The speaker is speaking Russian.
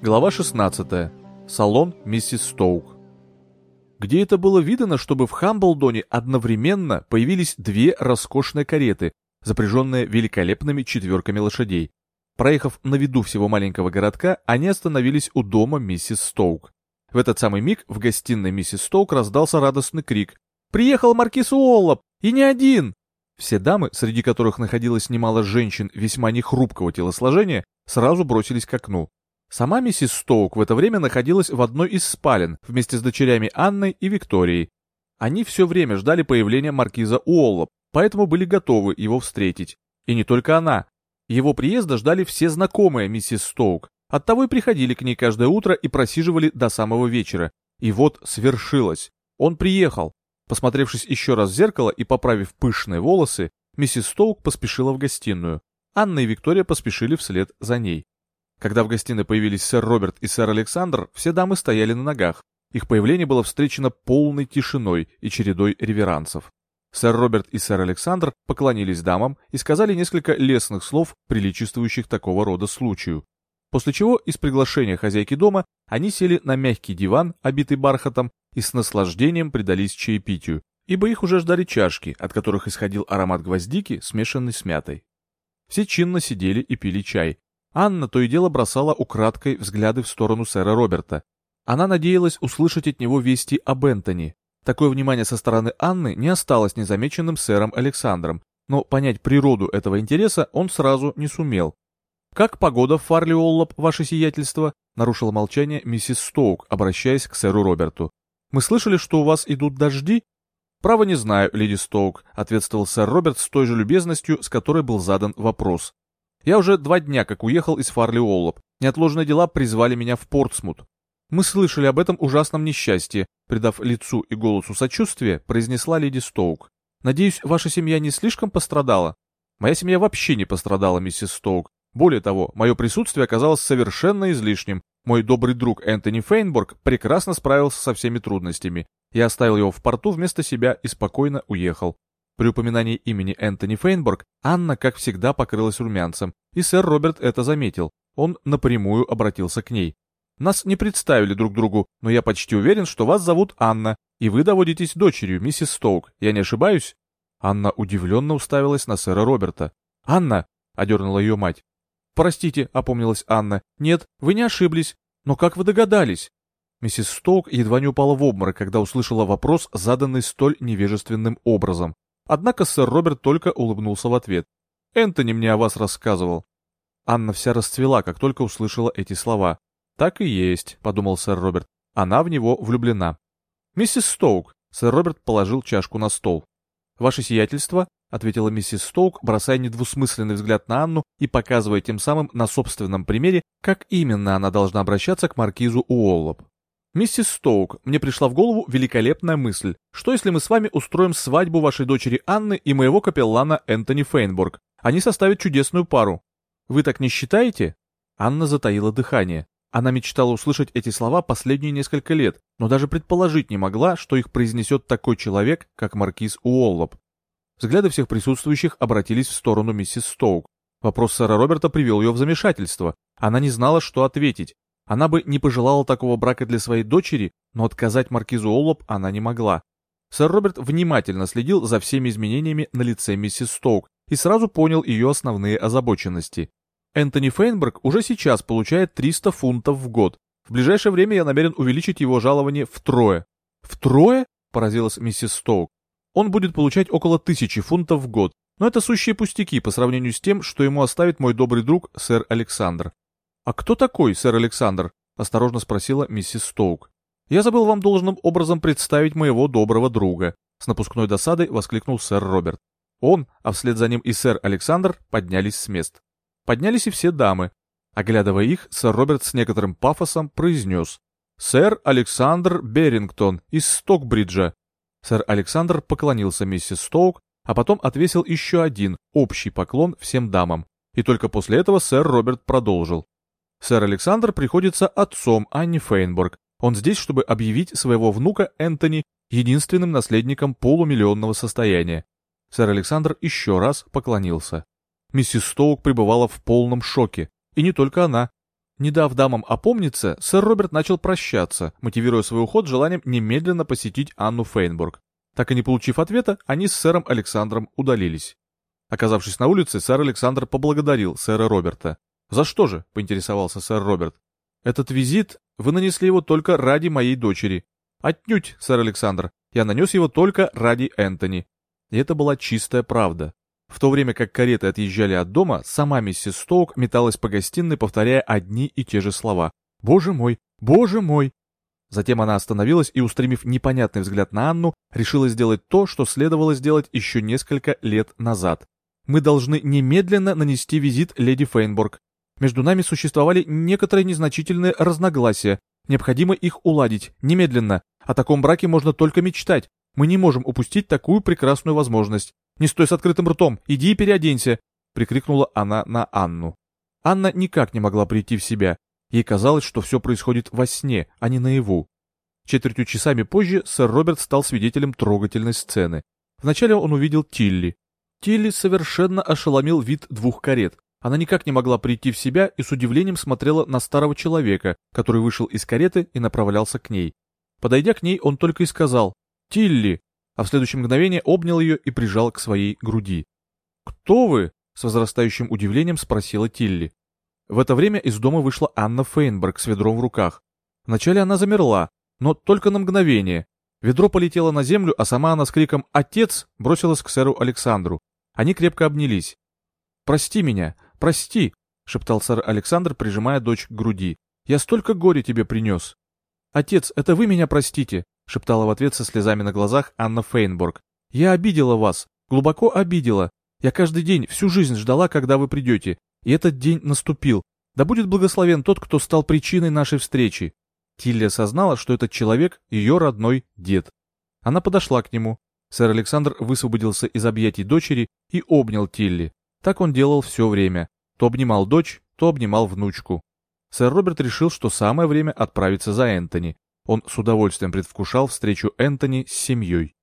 Глава 16. Салон миссис Стоук. Где это было видано, чтобы в Хамблдоне одновременно появились две роскошные кареты, запряженные великолепными четверками лошадей. Проехав на виду всего маленького городка, они остановились у дома миссис Стоук. В этот самый миг в гостиной миссис Стоук раздался радостный крик. «Приехал маркиз Уоллоп! И не один!» Все дамы, среди которых находилось немало женщин весьма нехрупкого телосложения, сразу бросились к окну. Сама миссис Стоук в это время находилась в одной из спален вместе с дочерями Анной и Викторией. Они все время ждали появления маркиза Уоллоп, поэтому были готовы его встретить. И не только она. Его приезда ждали все знакомые миссис Стоук, оттого и приходили к ней каждое утро и просиживали до самого вечера. И вот свершилось. Он приехал. Посмотревшись еще раз в зеркало и поправив пышные волосы, миссис Стоук поспешила в гостиную. Анна и Виктория поспешили вслед за ней. Когда в гостиной появились сэр Роберт и сэр Александр, все дамы стояли на ногах. Их появление было встречено полной тишиной и чередой реверансов. Сэр Роберт и сэр Александр поклонились дамам и сказали несколько лестных слов, приличествующих такого рода случаю. После чего из приглашения хозяйки дома они сели на мягкий диван, обитый бархатом, и с наслаждением предались чаепитию, ибо их уже ждали чашки, от которых исходил аромат гвоздики, смешанный с мятой. Все чинно сидели и пили чай, Анна то и дело бросала украдкой взгляды в сторону сэра Роберта. Она надеялась услышать от него вести об Энтони. Такое внимание со стороны Анны не осталось незамеченным сэром Александром, но понять природу этого интереса он сразу не сумел. «Как погода в Фарлиоллоп, ваше сиятельство?» — нарушила молчание миссис Стоук, обращаясь к сэру Роберту. «Мы слышали, что у вас идут дожди?» «Право не знаю, леди Стоук», — ответствовал сэр Роберт с той же любезностью, с которой был задан вопрос. Я уже два дня как уехал из Фарли Оллоп. Неотложные дела призвали меня в Портсмут. Мы слышали об этом ужасном несчастье, придав лицу и голосу сочувствие, произнесла леди Стоук. Надеюсь, ваша семья не слишком пострадала? Моя семья вообще не пострадала, миссис Стоук. Более того, мое присутствие оказалось совершенно излишним. Мой добрый друг Энтони Фейнборг прекрасно справился со всеми трудностями. Я оставил его в порту вместо себя и спокойно уехал. При упоминании имени Энтони Фейнборг Анна, как всегда, покрылась румянцем, и сэр Роберт это заметил. Он напрямую обратился к ней. «Нас не представили друг другу, но я почти уверен, что вас зовут Анна, и вы доводитесь дочерью, миссис Стоук. Я не ошибаюсь?» Анна удивленно уставилась на сэра Роберта. «Анна!» — одернула ее мать. «Простите», — опомнилась Анна. «Нет, вы не ошиблись. Но как вы догадались?» Миссис Стоук едва не упала в обморок, когда услышала вопрос, заданный столь невежественным образом. Однако сэр Роберт только улыбнулся в ответ. «Энтони мне о вас рассказывал». Анна вся расцвела, как только услышала эти слова. «Так и есть», — подумал сэр Роберт. «Она в него влюблена». «Миссис Стоук», — сэр Роберт положил чашку на стол. «Ваше сиятельство», — ответила миссис Стоук, бросая недвусмысленный взгляд на Анну и показывая тем самым на собственном примере, как именно она должна обращаться к маркизу Уоллоп. «Миссис Стоук, мне пришла в голову великолепная мысль. Что если мы с вами устроим свадьбу вашей дочери Анны и моего капеллана Энтони Фейнборг? Они составят чудесную пару. Вы так не считаете?» Анна затаила дыхание. Она мечтала услышать эти слова последние несколько лет, но даже предположить не могла, что их произнесет такой человек, как маркиз Уоллоп. Взгляды всех присутствующих обратились в сторону миссис Стоук. Вопрос сэра Роберта привел ее в замешательство. Она не знала, что ответить. Она бы не пожелала такого брака для своей дочери, но отказать маркизу Оллоп она не могла. Сэр Роберт внимательно следил за всеми изменениями на лице миссис Стоук и сразу понял ее основные озабоченности. Энтони Фейнберг уже сейчас получает 300 фунтов в год. В ближайшее время я намерен увеличить его жалование втрое. Втрое? Поразилась миссис Стоук. Он будет получать около тысячи фунтов в год, но это сущие пустяки по сравнению с тем, что ему оставит мой добрый друг сэр Александр. «А кто такой, сэр Александр?» — осторожно спросила миссис Стоук. «Я забыл вам должным образом представить моего доброго друга», — с напускной досадой воскликнул сэр Роберт. Он, а вслед за ним и сэр Александр, поднялись с мест. Поднялись и все дамы. Оглядывая их, сэр Роберт с некоторым пафосом произнес. «Сэр Александр Берингтон из Стокбриджа». Сэр Александр поклонился миссис Стоук, а потом отвесил еще один, общий поклон всем дамам. И только после этого сэр Роберт продолжил. Сэр Александр приходится отцом Анни Фейнборг. Он здесь, чтобы объявить своего внука Энтони единственным наследником полумиллионного состояния. Сэр Александр еще раз поклонился. Миссис Стоук пребывала в полном шоке. И не только она. Не дав дамам опомниться, сэр Роберт начал прощаться, мотивируя свой уход желанием немедленно посетить Анну Фейнбург. Так и не получив ответа, они с сэром Александром удалились. Оказавшись на улице, сэр Александр поблагодарил сэра Роберта. «За что же?» — поинтересовался сэр Роберт. «Этот визит вы нанесли его только ради моей дочери». «Отнюдь, сэр Александр, я нанес его только ради Энтони». И это была чистая правда. В то время как кареты отъезжали от дома, сама миссис Стоук металась по гостиной, повторяя одни и те же слова. «Боже мой! Боже мой!» Затем она остановилась и, устремив непонятный взгляд на Анну, решила сделать то, что следовало сделать еще несколько лет назад. «Мы должны немедленно нанести визит леди Фейнборг. Между нами существовали некоторые незначительные разногласия. Необходимо их уладить, немедленно. О таком браке можно только мечтать. Мы не можем упустить такую прекрасную возможность. «Не стой с открытым ртом! Иди и переоденься!» — прикрикнула она на Анну. Анна никак не могла прийти в себя. Ей казалось, что все происходит во сне, а не наяву. Четвертью часами позже сэр Роберт стал свидетелем трогательной сцены. Вначале он увидел Тилли. Тилли совершенно ошеломил вид двух карет. Она никак не могла прийти в себя и с удивлением смотрела на старого человека, который вышел из кареты и направлялся к ней. Подойдя к ней, он только и сказал «Тилли!» А в следующее мгновение обнял ее и прижал к своей груди. «Кто вы?» — с возрастающим удивлением спросила Тилли. В это время из дома вышла Анна Фейнберг с ведром в руках. Вначале она замерла, но только на мгновение. Ведро полетело на землю, а сама она с криком «Отец!» бросилась к сэру Александру. Они крепко обнялись. «Прости меня, прости!» — шептал сэр Александр, прижимая дочь к груди. «Я столько горя тебе принес!» «Отец, это вы меня простите!» — шептала в ответ со слезами на глазах Анна Фейнборг. «Я обидела вас, глубоко обидела. Я каждый день, всю жизнь ждала, когда вы придете, и этот день наступил. Да будет благословен тот, кто стал причиной нашей встречи». Тилли осознала, что этот человек — ее родной дед. Она подошла к нему. Сэр Александр высвободился из объятий дочери и обнял Тилли. Так он делал все время. То обнимал дочь, то обнимал внучку. Сэр Роберт решил, что самое время отправиться за Энтони. Он с удовольствием предвкушал встречу Энтони с семьей.